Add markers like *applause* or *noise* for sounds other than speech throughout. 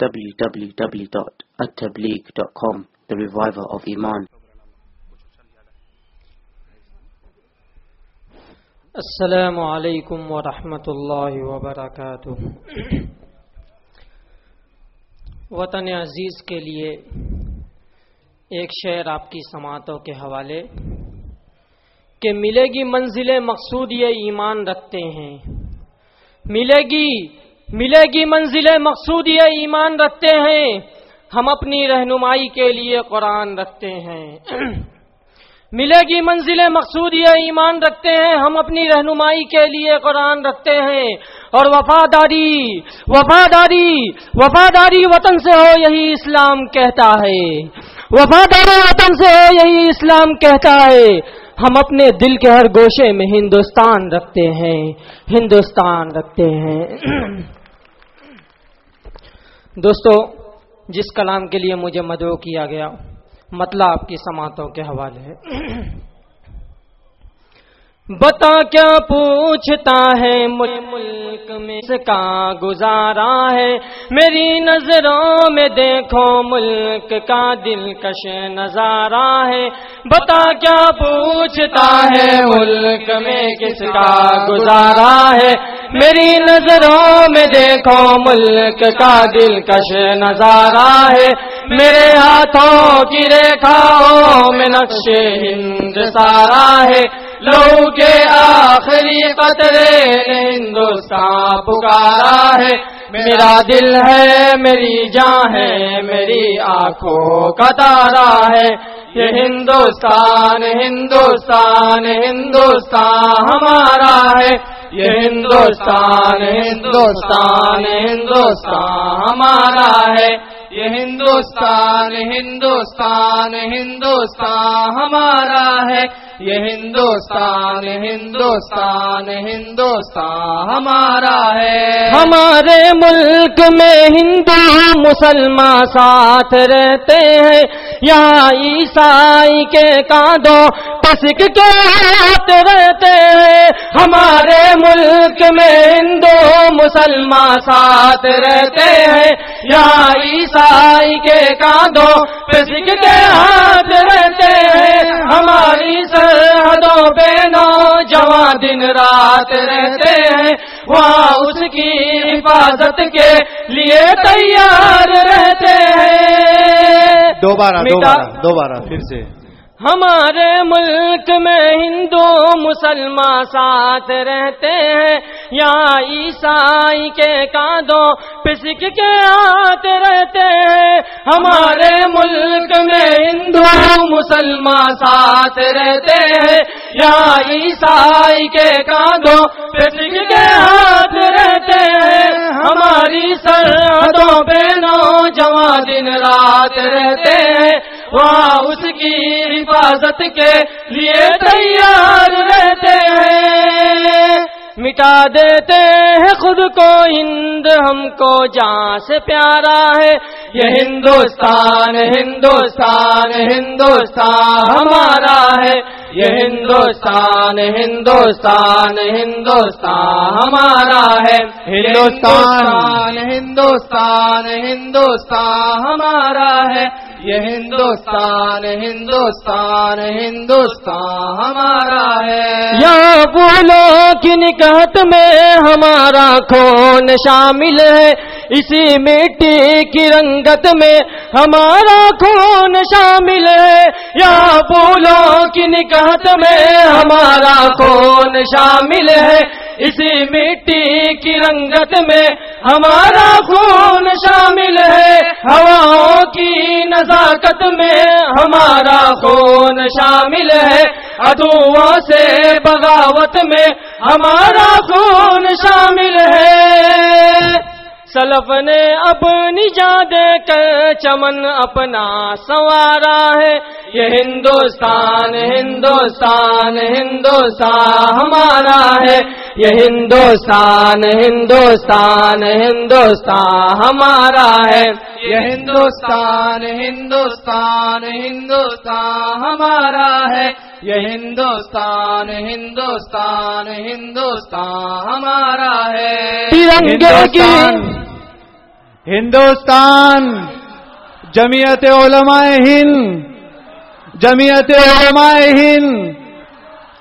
www.attableek.com The Reviver of Iman. السلام علیکم ورحمۃ اللہ وبرکاتہ وطن عزیز کے لیے ایک شعر آپ کی سماعتوں کے حوالے کہ ملے گی منزل مقصود یہ ایمان رکھتے ہیں ملے گی ملے گی منزل مقصود یہ ایمان رکھتے ہیں۔ ہم اپنی رہنمائی کے لیے قرآن رکھتے ہیں۔ *clears throat* ملے گی منزل مقصود یہ ایمان رکھتے ہیں۔ ہم اپنی رہنمائی کے لیے قرآن رکھتے ہیں۔ اور وفاداری وفاداری وفاداری وطن سے ہو، یہی اسلام کہتا ہے۔ وفاداری وطن سے ہو، یہی اسلام کہتا ہے۔ ہم اپنے دل کے ہر گوشے میں ہندوستان رکھتے ہیں۔ ہندوستان رکھتے ہیں۔ *clears throat* دوستو، جس کلام کے لیے مجھے مدعو کیا گیا مطلب آپ کی سماعتوں کے حوالے ہے۔ بتا کیا پوچھتا ہے ملک میں، اس کا گزارا ہے۔ میری نظروں میں دیکھو، ملک کا دلکش نظارہ ہے۔ بتا کیا پوچھتا ہے ملک میں، کس کا گزارا ہے؟ میری نظروں میں دیکھو ملک کا دلکش نظارہ ہے۔ میرے ہاتھوں کی ریکھاؤں میں نقش ہند سارا ہے۔ لو کے آخری قطرے ہندوستان پکارا ہے۔ میرا دل ہے، میری جان ہے، میری آنکھوں کا تارا ہے۔ یہ ہندوستان ہندوستان ہندوستان ہمارا ہے۔ یہ ہندوستان ہندوستان ہندوستان ہمارا ہے۔ یہ ہندوستان ہندوستان ہندوستان ہمارا ہے۔ یہ ہندوستان ہندوستان ہندوستان ہمارا ہے۔ ہمارے ملک میں ہندو مسلمان ساتھ رہتے ہیں۔ یہاں عیسائی کے کاندوں پسک کے ہاتھ رہتے ہیں۔ ہمارے ملک میں ہندو مسلمان ساتھ رہتے ہیں۔ یہاں عیسائی کے کاندوں پسک کے ہاتھ رہتے ہیں۔ ہماری سرحدوں پہ نوجوان دن رات رہتے ہیں۔ وہاں اس کی حفاظت کے لیے تیار رہتے ہیں۔ دوبارہ دوبارہ دوبارہ پھر سے۔ ہمارے ملک میں ہندو مسلمان ساتھ رہتے ہیں۔ یہاں عیسائی کے کاندوں پسک کے ہاتھ رہتے ہیں۔ ہمارے ملک میں ہندو مسلمان ساتھ رہتے ہیں۔ یہاں عیسائی کے کاندوں پسک کے ہاتھ رہتے ہیں۔ ہماری سرحدوں پہ نوجوان دن رات رہتے ہیں۔ وہاں اس کی حفاظت کے لیے تیار رہتے ہیں۔ مٹا دیتے ہیں خود کو ہند ہم کو جان سے پیارا ہے۔ یہ ہندوستان ہندوستان ہندوستان ہمارا ہے۔ یہ ہندوستان ہندوستان ہندوستان ہمارا ہے۔ ہندوستان ہندوستان ہندوستان ہمارا ہے۔ یہ ہندوستان ہندوستان ہندوستان ہمارا ہے۔ یا بولو کی نکہت میں ہمارا خون شامل ہے۔ اسی مٹی کی رنگت میں ہمارا خون شامل ہے۔ یا بولو کی نکہت میں ہمارا خون شامل ہے۔ اسی مٹی کی رنگت میں ہمارا خون شامل ہے، ہواؤں کی نزاکت میں ہمارا خون شامل ہے۔ ادو سے بغاوت میں ہمارا خون شامل ہے۔ سلف نے اپنی جا دے کر چمن اپنا سوارا ہے۔ یہ ہندوستان ہندوستان ہندوستان ہمارا ہے۔ یہ ہندوستان ہندوستان ہندوستان ہمارا ہے۔ یہ ہندوستان ہندوستان ہندوستان ہمارا ہے۔ یہ ہندوستان ہندوستان ہندوستان ہمارا ہے۔ ہندوستان۔ ہندوستان جمعیت علماء ہند جمعیت علماء ہند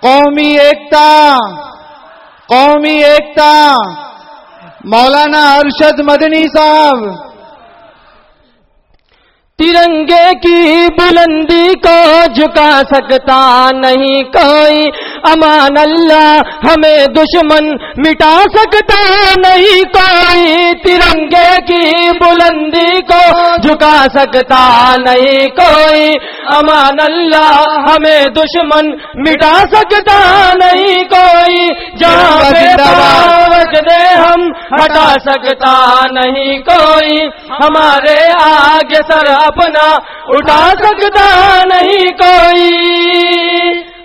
قومی ایکتا قومی ایکتا مولانا ارشد مدنی صاحب ترنگے کی بلندی کو جھکا سکتا نہیں کوئی۔ امان اللہ ہمیں دشمن مٹا سکتا نہیں کوئی ترنگے کی بلندی کو جھکا سکتا نہیں کوئی امان اللہ ہمیں دشمن مٹا سکتا نہیں کوئی جہاں دے ہم ہٹا سکتا نہیں کوئی ہمارے آگے سر اپنا اٹھا سکتا نہیں کوئی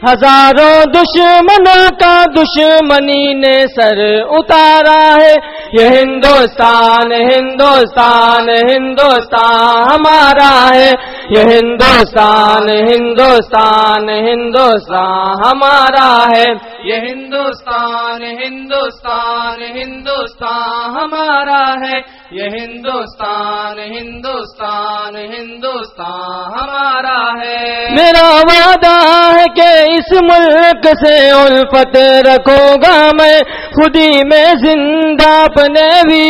ہزاروں دشمنوں کا دشمنی نے سر اتارا ہے۔ یہ ہندوستان ہندوستان ہندوستان ہمارا ہے۔ یہ ہندوستان ہندوستان ہندوستان ہمارا ہے۔ یہ ہندوستان ہندوستان ہندوستان ہمارا ہے۔ یہ ہندوستان ہندوستان ہندوستان ہمارا ہے۔ میرا وعدہ ہے کہ اس ملک سے الفت رکھوں گا میں۔ خودی میں زندہ اپنے بھی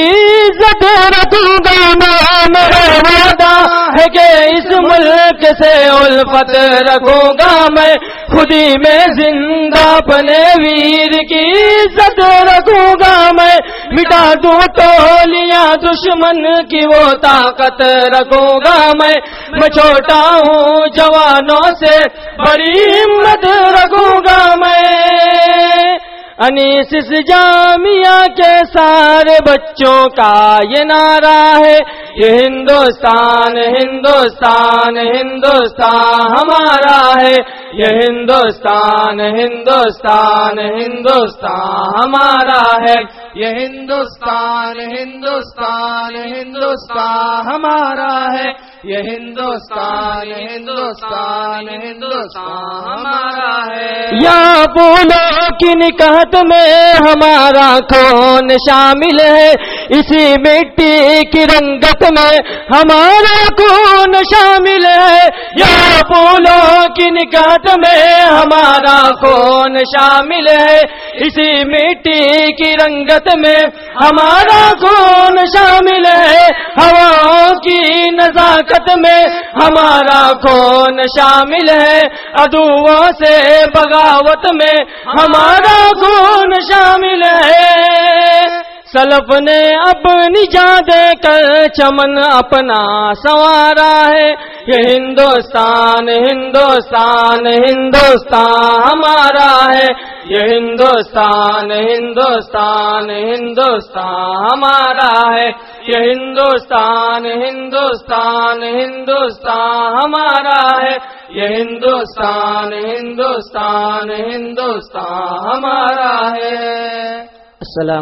عزت رکھوں گا میں میرا وعدہ ہے کہ اس ملک سے الفت رکھوں گا میں خودی میں زندہ اپنے ویر کی عزت رکھوں گا میں مٹا دوں ٹولیاں دشمن کی وہ طاقت رکھوں گا میں میں چھوٹا ہوں جوانوں سے بڑی ہمت میں انیس جامعہ کے سارے بچوں کا یہ نعرہ ہے یہ ہندوستان ہندوستان ہندوستان ہمارا ہے، یہ ہندوستان ہندوستان ہندوستان ہمارا ہے، یہ ہندوستان ہندوستان ہندوستان ہمارا ہے، یہ ہندوستان ہندوستان ہندوستان ہمارا ہے۔ یا بولو کی نکہت میں ہمارا کون شامل ہے؟ اسی مٹی کی رنگت میں ہمارا کون شامل ہے۔ یا پھولوں کی نکہت میں ہمارا کون شامل ہے۔ اسی مٹی کی رنگت میں ہمارا کون شامل ہے ہوا کی نزاکت میں ہمارا کون شامل ہے ادو سے بغاوت میں ہمارا کون شامل سلف نے اپنی جا دے کر چمن اپنا سوارا ہے۔ یہ ہندوستان ہندوستان ہندوستان ہمارا ہے۔ یہ ہندوستان ہندوستان ہندوستان ہمارا ہے۔ یہ ہندوستان ہندوستان ہندوستان ہمارا ہے۔ یہ ہندوستان ہندوستان ہندوستان ہمارا ہے۔ السلام